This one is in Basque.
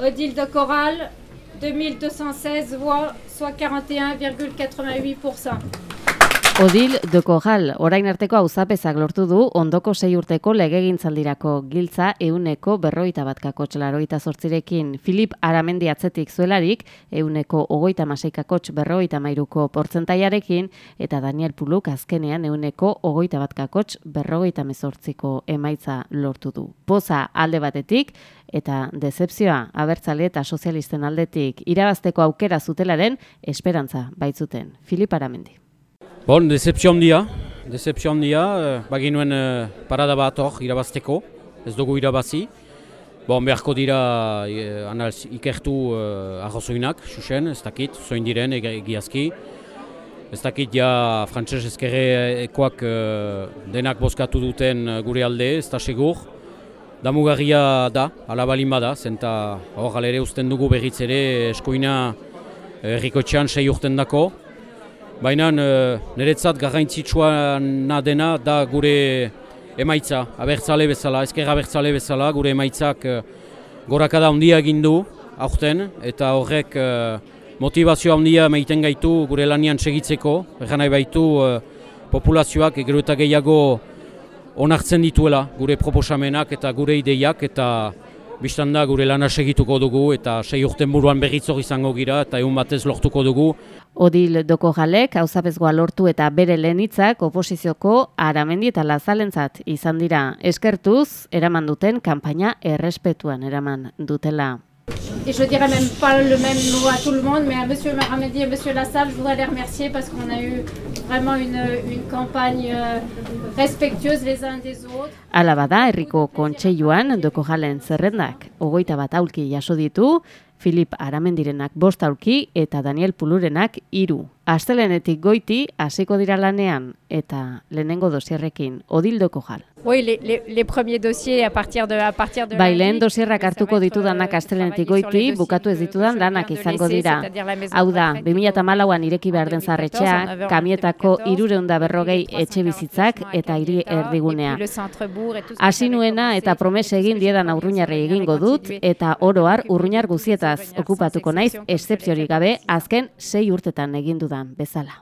Odile de Corral, 2216 voix, soit 41,88%. Odil de Corral, orain arteko auzapezak lortu du ondoko sei urteko legegintzaldirako giltza euneko berroita bat kakotx laroita zortzirekin. Filip Aramendi atzetik zuelarik, euneko ogoita maseikakotx berroita mairuko portzentaiarekin, eta Daniel Puluk azkenean euneko ogoita bat kakotx berroita mezortziko emaitza lortu du. Poza alde batetik, eta decepzioa abertzale eta sozialisten aldetik irabazteko aukera zutelaren esperantza baitzuten. Filip Aramendi. Bon, decepzio handia, decepzio handia, eh, baginuen eh, parada bat hor irabazteko, ez dugu irabazi. Bon, beharko dira eh, analiz, ikertu eh, arrozoinak, xuxen, ez dakit, zoin diren egiazki. Ez dakit ja frantses ezkerre ekoak eh, denak bozkatu duten gure alde, ez da segur. Damugarria da, alabalin bada, zenta hor galere usten dugu berriz ere eskoina errikotxean sei urten dako. Baina uh, niretzat garrantzitsua dena da gure emaitza, abertzale bezala, ezker abertzale bezala, gure emaitzak uh, gorakada handia egin du aurten, eta horrek uh, motivazio handia meiten gaitu gure lanian segitzeko, erran nahi baitu populazioak gero eta gehiago onartzen dituela gure proposamenak eta gure ideiak, eta Bistan da gure lana segituko dugu eta sei urten buruan berritzor izango gira eta egun batez lortuko dugu. Odil doko jalek, hauzapezgoa lortu eta bere lehenitzak oposizioko aramendi eta lazalentzat izan dira. Eskertuz, eraman duten kanpaina errespetuan eraman dutela. Et je dirais même pas le même mot à tout le monde, mais à Monsieur Mahamedi et Monsieur Lassalle, je voudrais les remercier parce qu'on a eu vraiment une, une campagne euh, respectueuse les uns des autres. Ala bada, herriko kontseiluan doko jalen zerrendak, ogoita bat aulki jaso ditu, Filip Aramendirenak bost aulki eta Daniel Pulurenak hiru. Astelenetik goiti hasiko dira lanean eta lehenengo dosierrekin odildoko jal. Oui, les, les, les premiers dossiers à partir de... À partir de bai, lehen dosierrak hartuko ditudanak astelenetik goiti, bukatu ez ditudan lanak izango dira. Hau da, 2008an ireki behar den zarretxeak, kamietako irureunda berrogei etxe bizitzak eta hiri erdigunea. Hasi nuena eta promese egin diedan aurruñarri egingo dut, eta oroar urruñar guzietaz okupatuko naiz, excepziorik gabe, azken sei urtetan egin dudan.